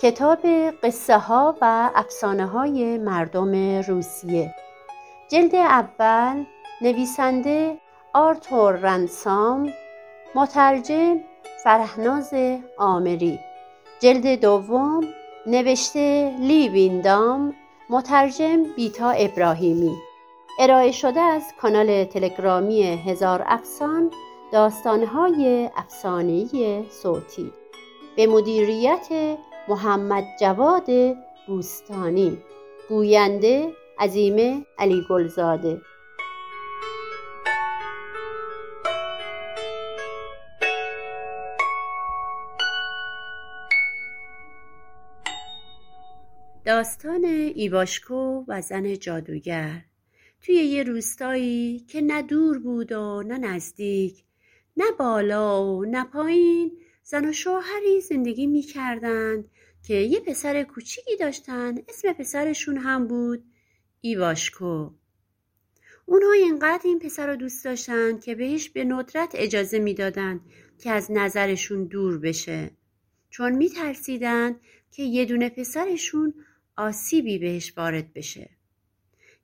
کتاب قصه ها و افسانه های مردم روسیه. جلد اول نویسنده آرتور رنسام مترجم فرهناز آمری جلد دوم نوشته لی ویندام مترجم بیتا ابراهیمی. ارائه شده از کانال تلگرامی هزار افسان داستانهای افسانهای صوتی. به مدیریت محمد جواد بوستانی گوینده عظیمه علی گلزاده داستان ایواشکو و زن جادوگر. توی یه روستایی که نه دور بود و نه نزدیک نه بالا و نه پایین زن و شوهری زندگی می‌کردند که یه پسر کوچیکی داشتن. اسم پسرشون هم بود ایواشکو. اونها اینقدر این پسر رو دوست داشتن که بهش به ندرت اجازه می‌دادند که از نظرشون دور بشه. چون میترسیدن که یه دونه پسرشون آسیبی بهش وارد بشه.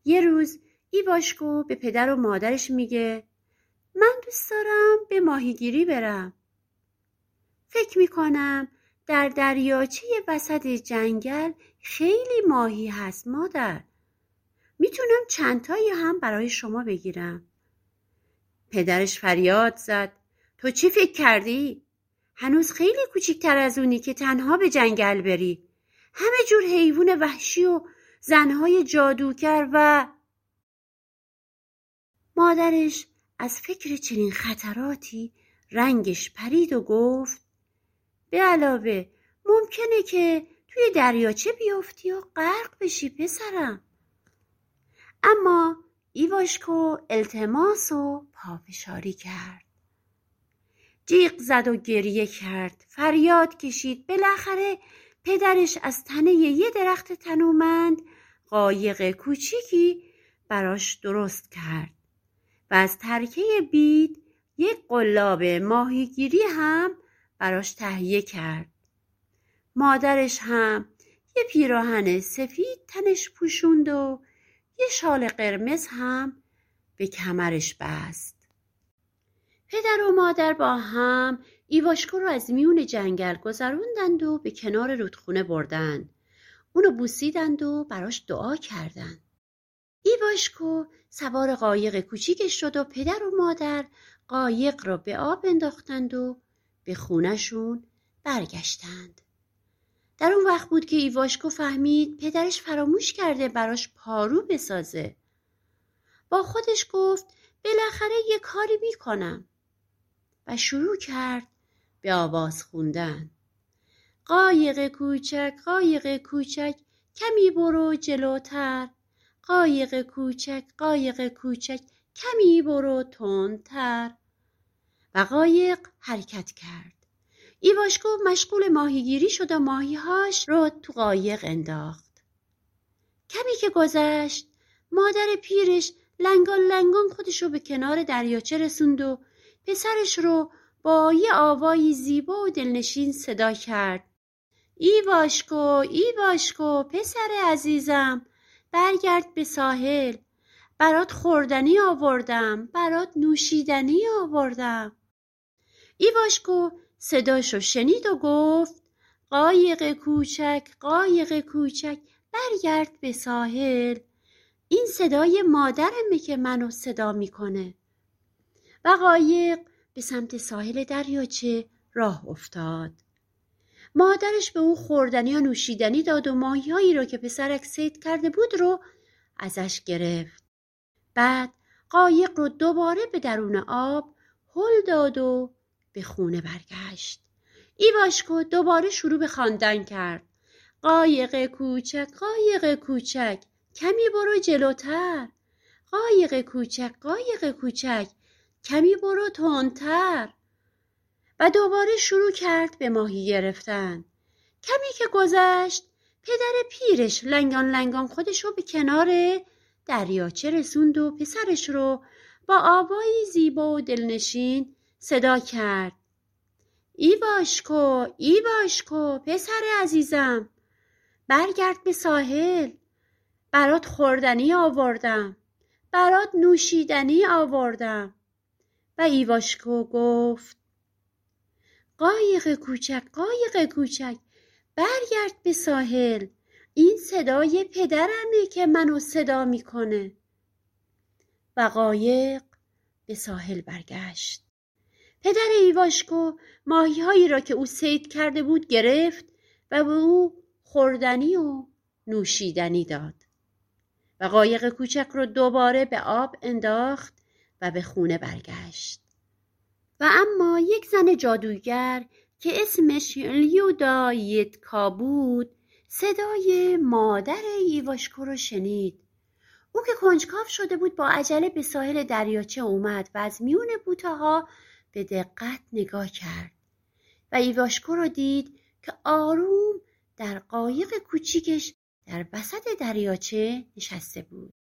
یه روز ایواشکو به پدر و مادرش میگه من دوست دارم به ماهیگیری برم. فکر می‌کنم در دریاچه وسط جنگل خیلی ماهی هست مادر. می‌تونم چندتایی هم برای شما بگیرم. پدرش فریاد زد. تو چی فکر کردی؟ هنوز خیلی کوچیکتر از اونی که تنها به جنگل بری. همه جور حیوان وحشی و زنهای جادوگر و مادرش از فکر چنین خطراتی رنگش پرید و گفت به علاوه ممکنه که توی دریاچه بیفتی و غرق بشی پسرم. اما ایواشکو التماس و پافشاری کرد. جیغ زد و گریه کرد. فریاد کشید. بالاخره پدرش از تنه یه درخت تنومند قایق کوچیکی براش درست کرد. و از ترکه بید یک قلاب ماهیگیری هم براش تهیه کرد. مادرش هم یه پیراهن سفید تنش پوشوند و یه شال قرمز هم به کمرش بست. پدر و مادر با هم ایواشکو رو از میون جنگل گذروندند و به کنار رودخونه بردند اونو بوسیدند و براش دعا کردند. ایواشکو سوار قایق کوچیکش شد و پدر و مادر قایق را به آب انداختند و به خونشون برگشتند. در اون وقت بود که ایواشکو فهمید پدرش فراموش کرده براش پارو بسازه. با خودش گفت بالاخره یه کاری می‌کنم. و شروع کرد به آواز خوندن. قایق کوچک قایق کوچک کمی برو جلوتر. قایق کوچک قایق کوچک کمی برو تندتر. و قایق حرکت کرد. ایواشکو مشغول ماهیگیری شد و ماهیهاش رو تو قایق انداخت. کمی که گذشت مادر پیرش لنگان لنگان خودش رو به کنار دریاچه رسوند و پسرش رو با یه آوایی زیبا و دلنشین صدا کرد. ایواشکو ایواشکو پسر عزیزم برگرد به ساحل. برات خوردنی آوردم برات نوشیدنی آوردم. ایواشکو صداشو شنید و گفت قایق کوچک قایق کوچک برگرد به ساحل. این صدای مادرمه که منو صدا می‌کنه. و قایق به سمت ساحل دریاچه راه افتاد. مادرش به او خوردنی و نوشیدنی داد و ماهیهایی رو که پسرک سید کرده بود رو ازش گرفت. بعد قایق رو دوباره به درون آب هل داد و به خونه برگشت. ایواشکو دوباره شروع به خواندن کرد. قایق کوچک قایق کوچک کمی برو جلوتر. قایق کوچک قایق کوچک کمی برو تندتر. و دوباره شروع کرد به ماهی گرفتن. کمی که گذشت پدر پیرش لنگان لنگان خودش رو به کنار دریاچه رسوند و پسرش رو با آوایی زیبا و دلنشین صدا کرد. ایواشکو ایواشکو پسر عزیزم. برگرد به ساحل. برات خوردنی آوردم. برات نوشیدنی آوردم. و ایواشکو گفت قایق کوچک قایق کوچک برگرد به ساحل. این صدای پدرمه که منو صدا می‌کنه. و قایق به ساحل برگشت. پدر ایواشکو ماهیهایی را که او سید کرده بود گرفت و به او خوردنی و نوشیدنی داد. و قایق کوچک رو دوباره به آب انداخت و به خونه برگشت. و اما یک زن جادوگر که اسمش لیودا یتکا بود صدای مادر ایواشکو رو شنید. او که کنجکاو شده بود با عجله به ساحل دریاچه اومد و از میون بوته ها به دقت نگاه کرد و ایواشکو رو دید که آروم در قایق کوچیکش در وسط دریاچه نشسته بود.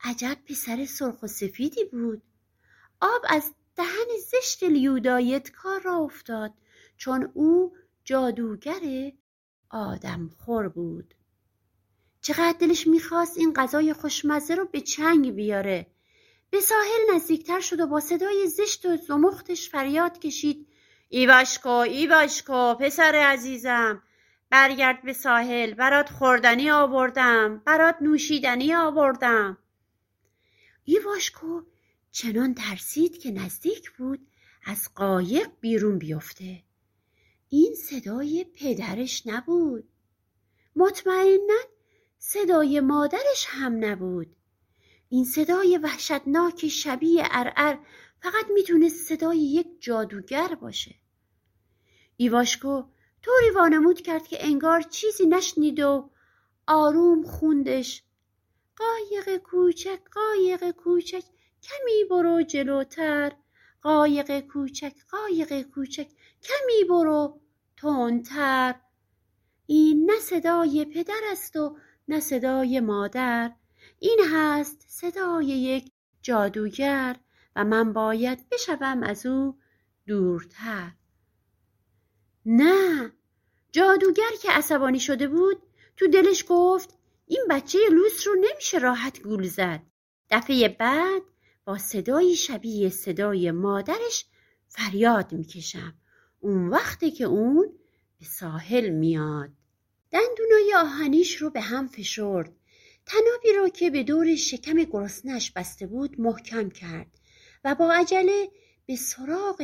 عجب پسر سرخ و سفیدی بود. آب از دهن زشت لیودایت کار را افتاد چون او جادوگر آدم خور بود. چقدر دلش می‌خواست این غذای خوشمزه رو به چنگ بیاره؟ به ساحل نزدیکتر شد و با صدای زشت و زمختش فریاد کشید. ایواشکو ایواشکو پسر عزیزم. برگرد به ساحل برات خوردنی آوردم برات نوشیدنی آوردم. ایواشکو چنان ترسید که نزدیک بود از قایق بیرون بیفته. این صدای پدرش نبود. مطمئنا صدای مادرش هم نبود. این صدای وحشتناک شبیه ارعر فقط می‌تونست صدای یک جادوگر باشه. ایواشکو طوری وانمود کرد که انگار چیزی نشنید و آروم خوندش. قایق کوچک قایق کوچک کمی برو جلوتر. قایق کوچک قایق کوچک کمی برو تندتر. این نه صدای پدر است و نه صدای مادر. این هست صدای یک جادوگر و من باید بشوم از او دورتر. نه جادوگر که عصبانی شده بود تو دلش گفت این بچه لوس رو نمیشه راحت گول زد. دفعه بعد با صدایی شبیه صدای مادرش فریاد می‌کشم. اون وقتی که اون به ساحل میاد. دندونای آهنیش رو به هم فشرد. تنابی رو که به دور شکم گرسنش بسته بود محکم کرد و با عجله به سراغ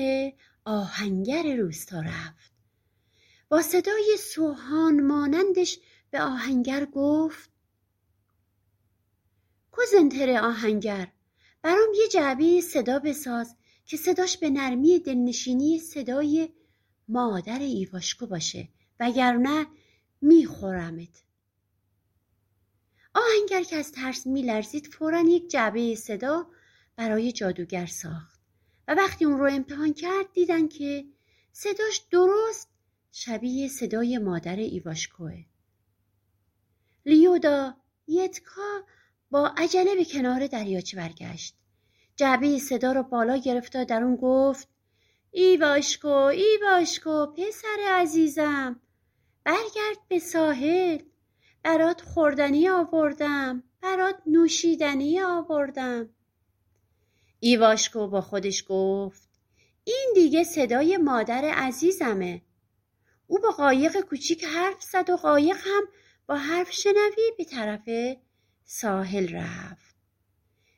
آهنگر روستا رفت. با صدای سوهان مانندش به آهنگر گفت کوزنتر آهنگر برام یه جعبه صدا بساز که صداش به نرمی دلنشینی صدای مادر ایواشکو باشه وگرنه میخورمت. آهنگر که از ترس میلرزید فورا یک جعبه صدا برای جادوگر ساخت و وقتی اون رو امتحان کرد دیدن که صداش درست شبیه صدای مادر ایواشکوه. لیودا یتکا با عجله به کنار دریاچه برگشت. جعبه صدا رو بالا گرفت و در اون گفت ایواشکو ایواشکو پسر عزیزم برگرد به ساحل. برات خوردنی آوردم برات نوشیدنی آوردم. ایواشکو با خودش گفت این دیگه صدای مادر عزیزمه. او با قایق کوچیک حرف زد و قایق هم با حرف شنوی به طرف ساحل رفت.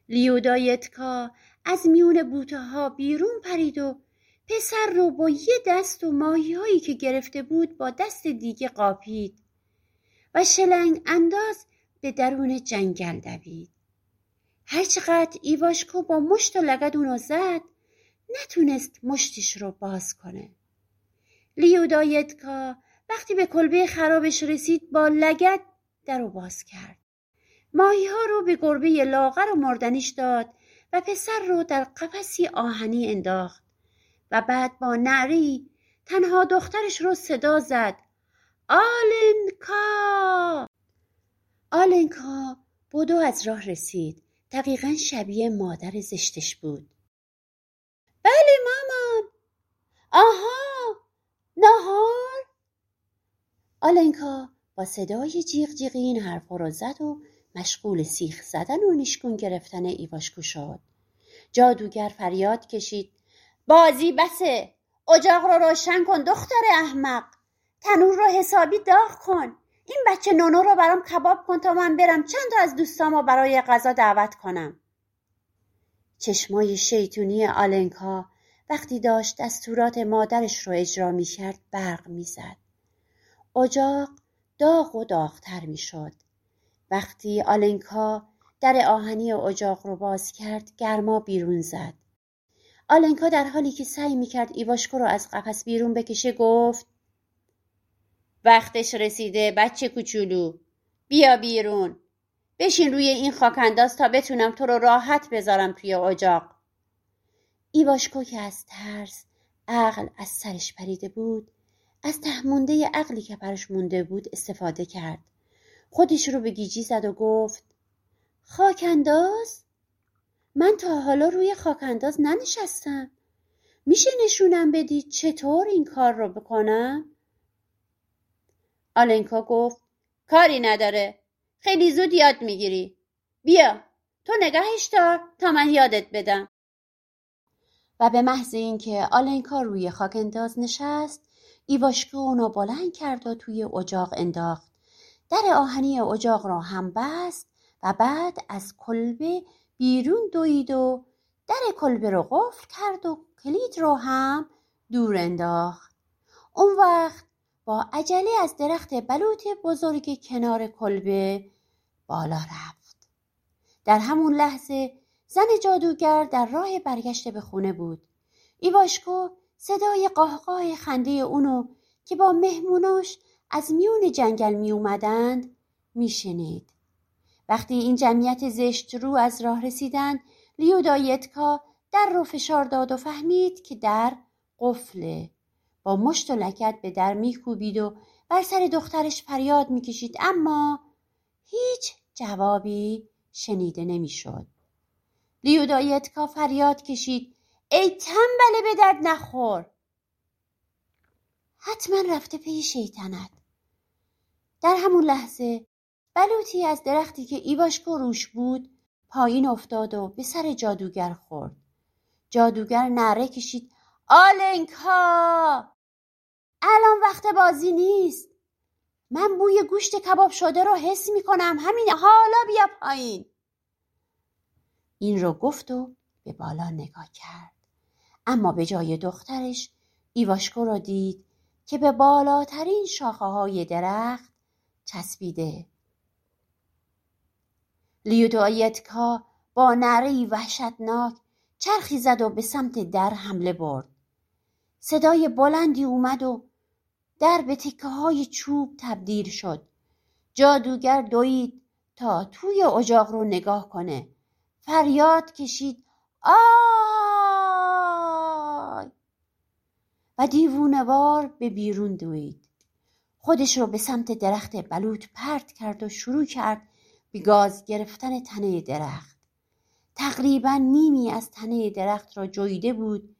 لیودایتکا از میون بوته ها بیرون پرید و پسر رو با یه دست و ماهی هایی که گرفته بود با دست دیگه قاپید. و شلنگ انداز به درون جنگل دوید. هرچقدر ایواشکو با مشت و لگد اونو زد نتونست مشتش رو باز کنه. لیودایتکا وقتی به کلبه خرابش رسید با لگد در رو باز کرد. ماهی ها رو به گربه لاغر و مردنیش داد و پسر رو در قفسی آهنی انداخت و بعد با نعری تنها دخترش رو صدا زد آلنکا! آلنکا بدو از راه رسید. دقیقا شبیه مادر زشتش بود. بله مامان آها! نهار! آلنکا با صدای جیغ جیغی این حرفا رو زد و مشغول سیخ زدن و نیشگون گرفتن ایواشکو شد. جادوگر فریاد کشید. بازی بسه. اجاق رو روشن کن دختر احمق. تنور رو حسابی داغ کن این بچه نونو رو برام کباب کن تا من برم چند تا از دوستامو برای غذا دعوت کنم چشمای شیطونی آلنکا وقتی داشت دستورات مادرش رو اجرا می کرد برق می زد. اجاق داغ و داغتر می شد. وقتی آلنکا در آهنی اجاق رو باز کرد گرما بیرون زد. آلنکا در حالی که سعی می کرد ایواشکو رو از قفس بیرون بکشه گفت وقتش رسیده بچه کوچولو. بیا بیرون. بشین روی این خاکنداز تا بتونم تو رو راحت بذارم توی اجاق. ایواشکو که از ترس عقل از سرش پریده بود. از تهمونده عقلی که برش مونده بود استفاده کرد. خودش رو به گیجی زد و گفت خاکنداز من تا حالا روی خاکنداز ننشستم. میشه نشونم بدی چطور این کار رو بکنم؟ آلنکا گفت کاری نداره. خیلی زود یاد می‌گیری. بیا تو نگهش دار تا من یادت بدم. و به محض اینکه آلنکا روی خاک انداز نشست ایواشکو اونو بلند کرد و توی اجاق انداخت. در آهنی اجاق را هم بست و بعد از کلبه بیرون دوید و در کلبه رو قفل کرد و کلید رو هم دور انداخت. اون وقت با عجله از درخت بلوط بزرگ کنار کلبه بالا رفت در همون لحظه زن جادوگر در راه برگشت به خونه بود ایواشکو صدای قاهقاه خنده اونو که با مهموناش از میون جنگل می اومدند می شنید. وقتی این جمعیت زشت رو از راه رسیدند لیو دایتکا در رو فشار داد و فهمید که در قفله با مشت و لکت به در میکوبید و بر سر دخترش فریاد می‌کشید. اما هیچ جوابی شنیده نمی‌شد. لیودایتکا فریاد کشید. ای تنبله به درد نخور. حتما رفته پی شیطنت. در همون لحظه بلوطی از درختی که ایواشکو روش بود پایین افتاد و به سر جادوگر خورد. جادوگر نره کشید. آلنکا! الان وقت بازی نیست. من بوی گوشت کباب شده رو حس می کنم همین حالا بیا پایین. این رو گفت و به بالا نگاه کرد. اما به جای دخترش ایواشکو را دید که به بالاترین شاخه های درخت چسبیده. لیودایتکا با نره وحشتناک چرخی زد و به سمت در حمله برد. صدای بلندی اومد و در به تکه های چوب تبدیل شد. جادوگر دوید تا توی اجاق رو نگاه کنه. فریاد کشید آی! و دیوونوار به بیرون دوید. خودش رو به سمت درخت بلوط پرت کرد و شروع کرد به گاز گرفتن تنه درخت. تقریبا نیمی از تنه درخت را جویده بود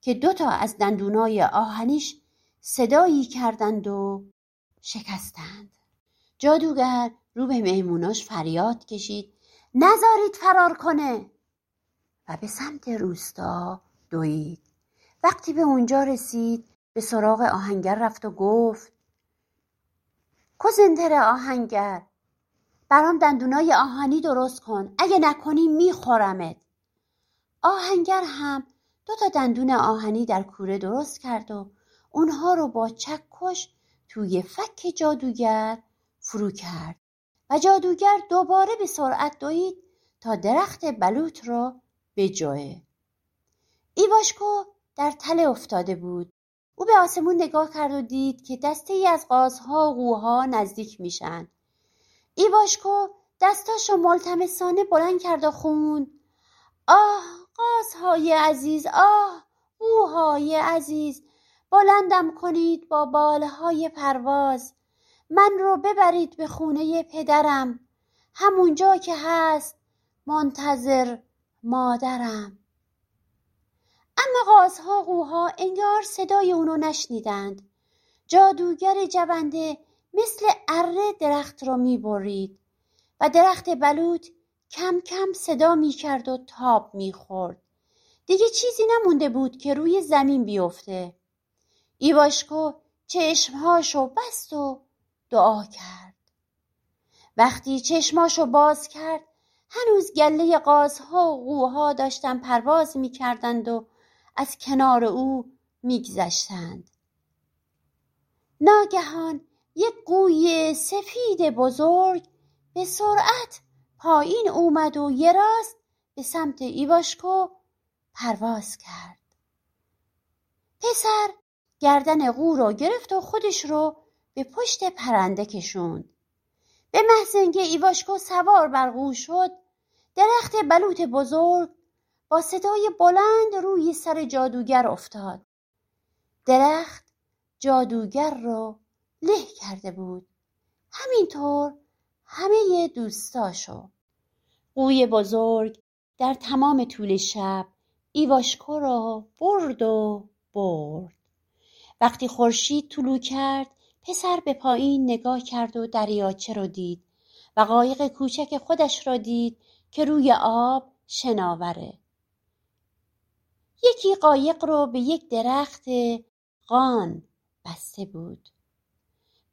که دوتا از دندونای آهنیش صدایی کردند و شکستند. جادوگر رو به مهموناش فریاد کشید. نذارید فرار کنه. و به سمت روستا دوید. وقتی به اونجا رسید به سراغ آهنگر رفت و گفت کوزنتر آهنگر برام دندونای آهنی درست کن. اگه نکنی میخورمت. آهنگر هم دو تا دندون آهنی در کوره درست کرد و اونها رو با چکش توی فک جادوگر فرو کرد و جادوگر دوباره به سرعت دوید تا درخت بلوط را بجوه ایواشکو در تله افتاده بود. او به آسمون نگاه کرد و دید که دسته ای از قازها و قوها نزدیک میشن. ایواشکو دستاشو ملتمسانه بلند کرد و خوند. آه قازهای عزیز آه قوهای عزیز بلندم کنید با بالهای پرواز. من رو ببرید به خونه پدرم. همونجا که هست منتظر مادرم. اما قازها قوها انگار صدای اونو نشنیدند. جادوگر جونده مثل اره درخت را می‌برید و درخت بلوط کم کم صدا می‌کرد و تاب می‌خورد. دیگه چیزی نمونده بود که روی زمین بیفته. ایواشکو چشمهاشو بست و دعا کرد. وقتی چشماشو باز کرد هنوز گله قازها و قوها داشتن پرواز می‌کردند و از کنار او میگذشتند. ناگهان یک قوی سفید بزرگ به سرعت پایین اومد و یه راست به سمت ایواشکو پرواز کرد. پسر گردن قو رو گرفت و خودش رو به پشت پرنده کشوند. به محض اینکه ایواشکو سوار بر قو شد. درخت بلوط بزرگ با صدای بلند روی سر جادوگر افتاد. درخت جادوگر رو له کرده بود. همینطور همه دوستاشو قوی بزرگ در تمام طول شب ایواشکو را برد و برد. وقتی خورشید طلوع کرد پسر به پایین نگاه کرد و دریاچه رو دید و قایق کوچک خودش را دید که روی آب شناوره. یکی قایق رو به یک درخت قان بسته بود.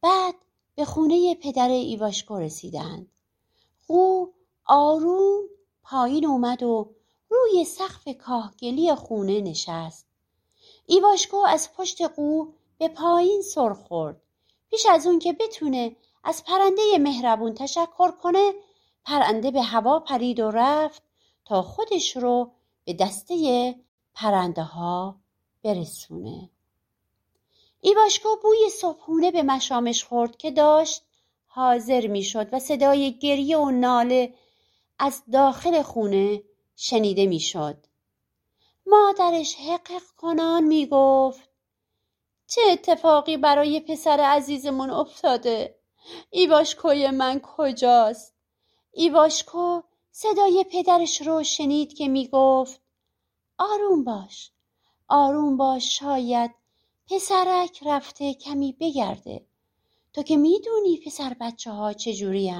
بعد به خونه پدر ایواشکو رسیدند. قو آروم پایین اومد و روی سقف کاهگلی خونه نشست. ایواشکو از پشت قو به پایین سر خورد. پیش از اون که بتونه از پرنده مهربون تشکر کنه پرنده به هوا پرید و رفت تا خودش رو به دسته پرنده ها برسونه ایواشکو بوی صبحونه به مشامش خورد که داشت حاضر می‌شد و صدای گریه و ناله از داخل خونه شنیده می‌شد. مادرش حقق کنان می‌گفت. چه اتفاقی برای پسر عزیزمون افتاده؟ ایواشکوی من کجاست؟ ایواشکو صدای پدرش رو شنید که می‌گفت آروم باش آروم باش شاید پسرک رفته کمی بگرده. تو که می‌دونی پسر بچه ها چجوری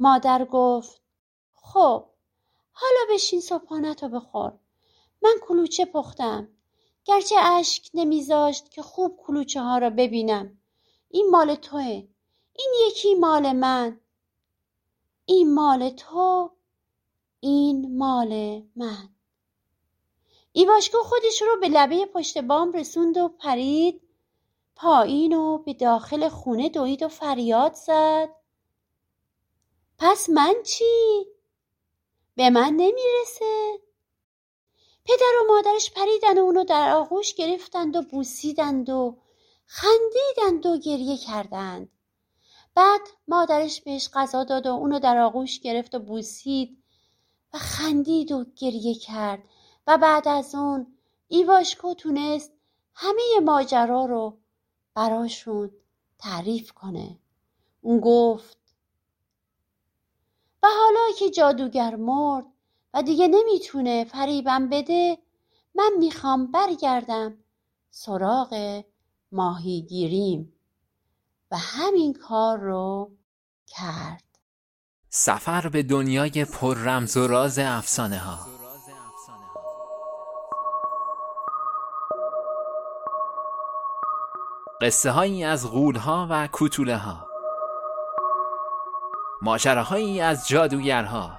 مادر گفت خب حالا بشین صبحانت رو بخور. من کلوچه پختم. گرچه اشک نمیذاشت که خوب کلوچه ها را ببینم. این مال توه. این یکی مال من. این مال تو. این مال من. ایواشکو خودش رو به لبه پشت بام رسوند و پرید پایین و به داخل خونه دوید و فریاد زد. پس من چی؟ به من نمی‌رسه؟ پدر و مادرش پریدن و اونو در آغوش گرفتند و بوسیدند و خندیدند و گریه کردند. بعد مادرش بهش غذا داد و اونو در آغوش گرفت و بوسید و خندید و گریه کرد و بعد از اون ایواشکو تونست همه ماجرا رو براشون تعریف کنه. اون گفت و حالا که جادوگر مرد دیگه نمی‌تونه فریبم بده. من می‌خوام برگردم سراغ ماهیگیریم. و همین کار رو کرد. سفر به دنیای پر رمز و راز افسانه ها قصه هایی از غول ها و کوتوله ها ماجراهایی از جادوگرها.